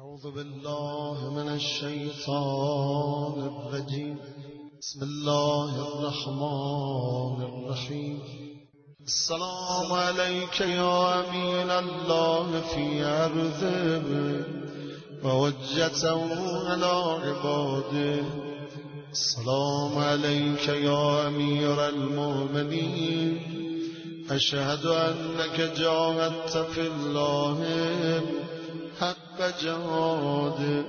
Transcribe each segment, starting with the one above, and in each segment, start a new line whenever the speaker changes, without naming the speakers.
أعوذ بالله من الشيطان الرجيم. بسم الله الرحمن الرحيم. السلام عليك يا أمين الله في أرضه ووجته على عباده. السلام عليك يا أمير المؤمنين. أشهد أنك جاهدت في الله. حق جهاده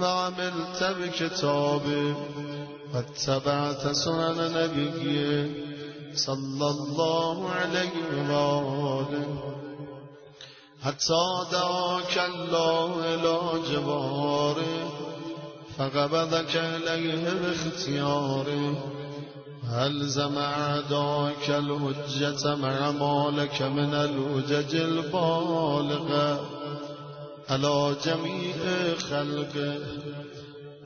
وعملت بكتابه واتبعت سنن نبيه صلى الله عليه وآله حتى دعاك الله إلى جواره فقبضك إليه باختياره ألزم أعداك الهجة مع مالك من الهجج البالغة على جميع خلقه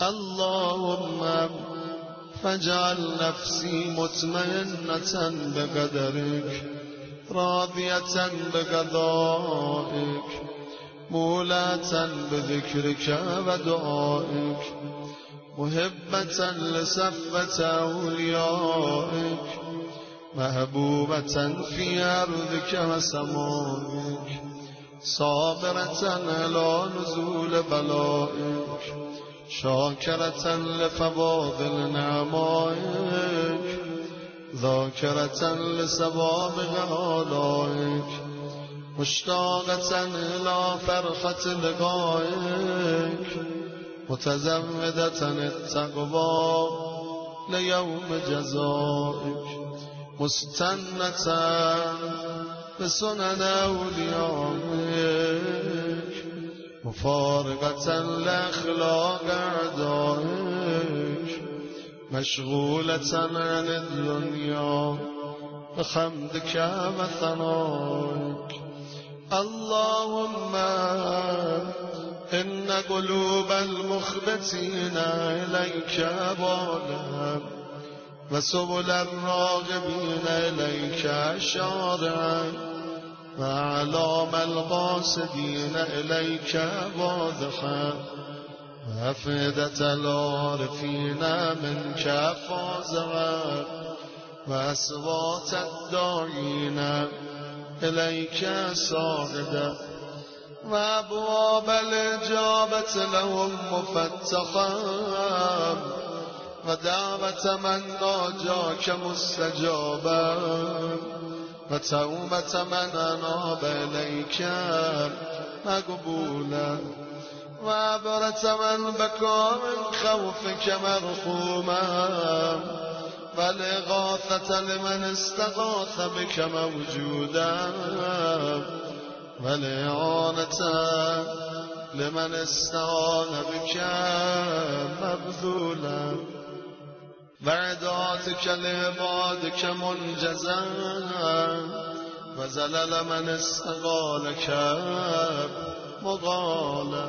اللهم فاجعل نفسي مطمئنة بقدرك راضية بقضائك مولاة بذكرك ودعائك محبة لسفة أوليائك محبوبة في أرضك وسمائك صابرة على نزول بلائك شاكرة لفضائل نعمائك ذاكرة لسوابغ آلائك مشتاقة إلى فرحة لقائك متزمدة التقوى ليوم جزائك مستنة بسنن أوليائك مفارقة لأخلاق أعدائك مشغولة عن الدنيا بحمدك وثنائك اللهم إن قلوب المخبتين إليك بالها وسبل الراغبين إليك شارعا وأعلام القاصدين إليك واضحا. وأفئدة العارفين منك فازعا. وأصوات الداعين إليك صاعدا. وأبواب الإجابة لهم مفتحا. ودعوة من ناجاك مستجابا. وتوبة من أناب إليك. مقبولا وعبرة من بكى من خوفك مرحوما. والإغاثة لمن استغاث بك موجودا. والإعانة لمن استعان بك مبذولا. وعداتك لعبادك منجزا وزلل من استغالك مغالا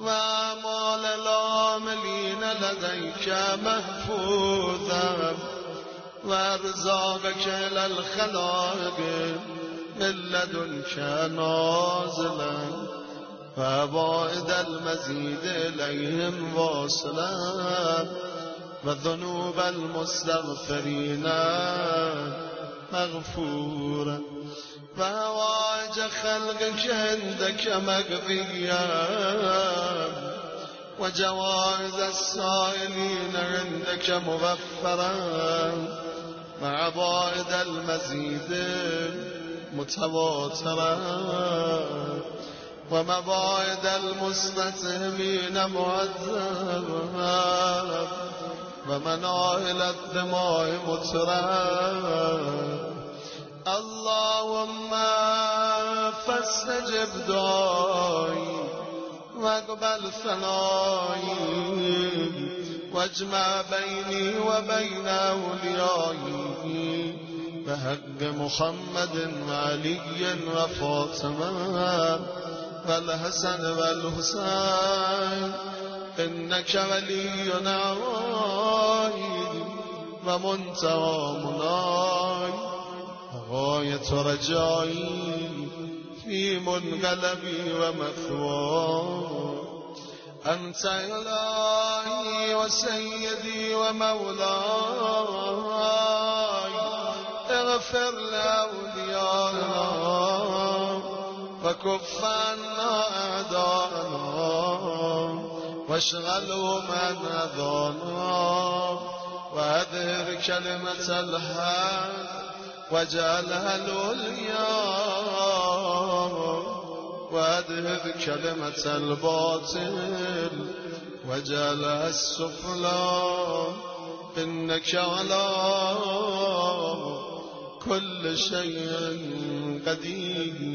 وأعمال العاملين لديك محفوظا وأرزاقك إلى الخلائق من لدنك نازلا فبائد المزيد إليهم واصلا وذنوب المستغفرين مغفورا فهواج خلقك عندك مقضيا وجوائز السائلين عندك مغفرا مع بائد المزيد متواترا ومبائد المستتهمين معذبا ومنائل الدماء مترا. اللهم فاستجب دعائي واقبل ثنائي واجمع بيني وبين أوليائي بحق محمد وعلي وفاطمة والحسن والحسين إنك ولي نعواي ومنتهى مناي غاية رجائي. في منقلبي ومثواي. أنت إلهي وسيدي ومولاي. اغفر لأوليائنا. فكف عنا أعداءنا. واشغلهم عن أذانا وأذهب كلمة الحق وجعلها العليا وأذهب كلمة الباطل وجعل السفلى. إنك على كل شيء قدير.